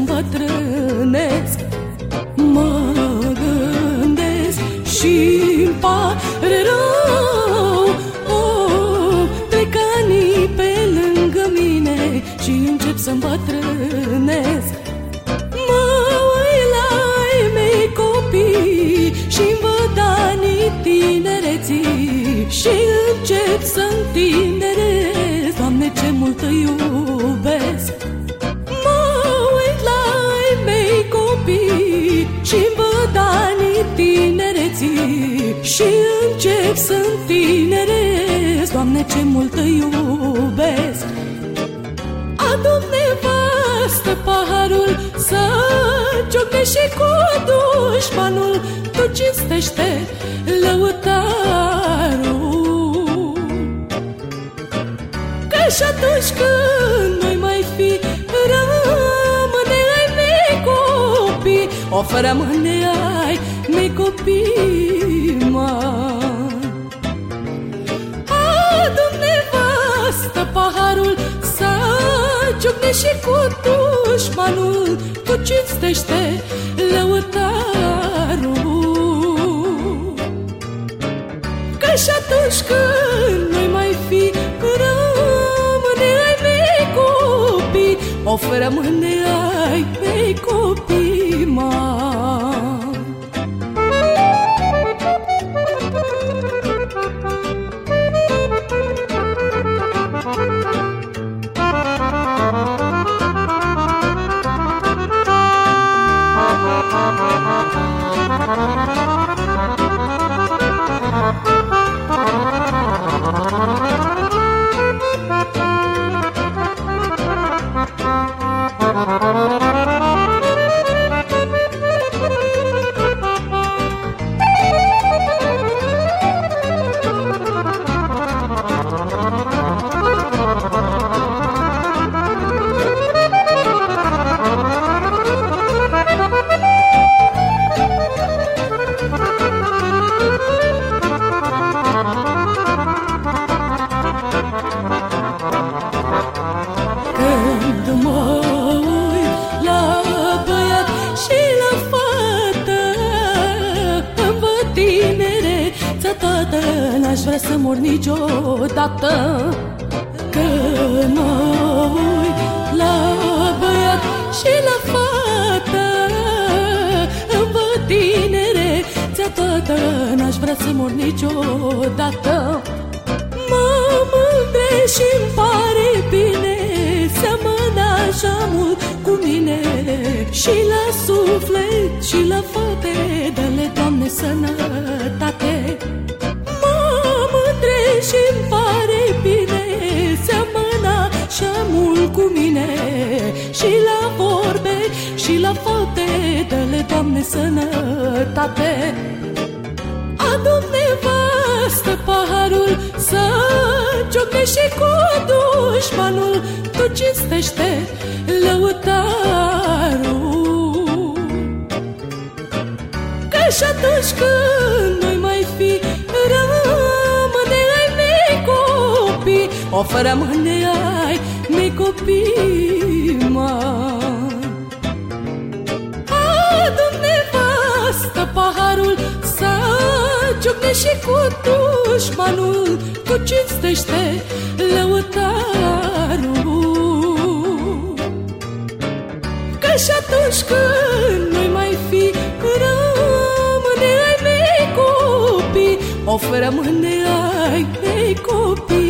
îmbătrânesc. Mă gândesc și îmi pare rău. Oh, Trec anii pe lângă mine și încep să îmbătrânesc. Mă uit la ei mei copii și-mi văd anii tinereții Și încep să întineresc Doamne ce mult îi iubesc Și încep să întineresc Doamne, ce mult te iubesc. Adun nevastă paharul Să ciocnești și cu dușmanul. Tu cinstește lăutarul. Că și atunci când nu mai fi Rămâne ai mei copii. O rămâne ai mei copii mari Adu nevastă paharul Să ciocne și cu dușmanul Tu cinstește lăutarul Că și atunci când nu mai fi Rămâne ai mei copii Of rămâne ai mei copii mari n-aș vrea să mor niciodată. Că mă uit la băiat și la fată Îmi văd tinerețea toată N-aș vrea să mor niciodată. Mă mândre și îmi pare bine Seamănă așa mult cu mine. Și la suflet și la fate Dă-le, Doamne, sănătate Dă-le, Doamne, sănătate. Adu-mi nevastă paharul Să ciocne și cu dușmanul. Tu cinstește lăutarul. Că și atunci când nu mai fi O fără mâne ai mei copii paharul Să ciocne și cu dușmanul. Tu cinstește lăutarul. Că și atunci când nu mai fi Rămâne ai mei copii. O fără mâne ai mei copii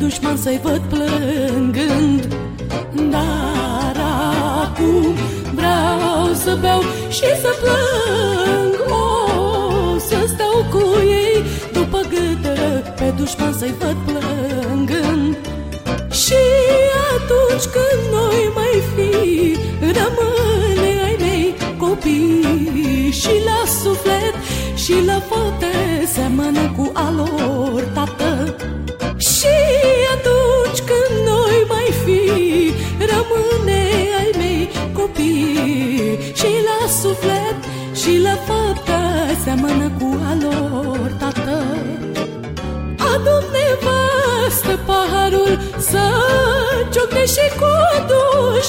dușman să-i văd plângând. Dar acum vreau să beau și să plâng. O, să stau cu ei după gâtă Pe dușman să-i văd plângând. Și atunci când noi mai fi Rămâne ai mei copii. Și la suflet și la fapte Seamănă cu alor tată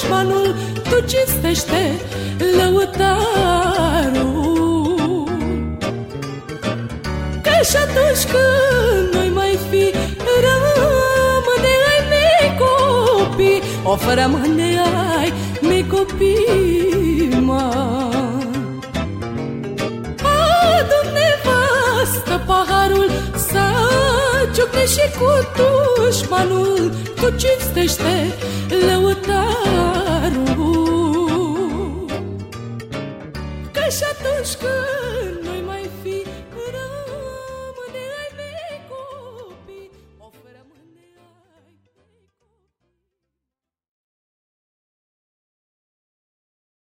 dușmanul Tu cinstește lăutarul. Că și atunci când noi mai fi Rămâne ai mei copii O fără rămâne ai mei copii, mă. Nevastă paharul Să ciocne și cu dușmanul Tu cinstește lăută rubo